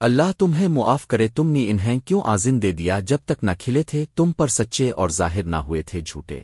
اللہ تمہیں معاف کرے، تم نے انہیں کیوں آزن دے دیا جب تک نہ کھلے تھے، تم پر سچے اور ظاہر نہ ہوئے تھے جھوٹے۔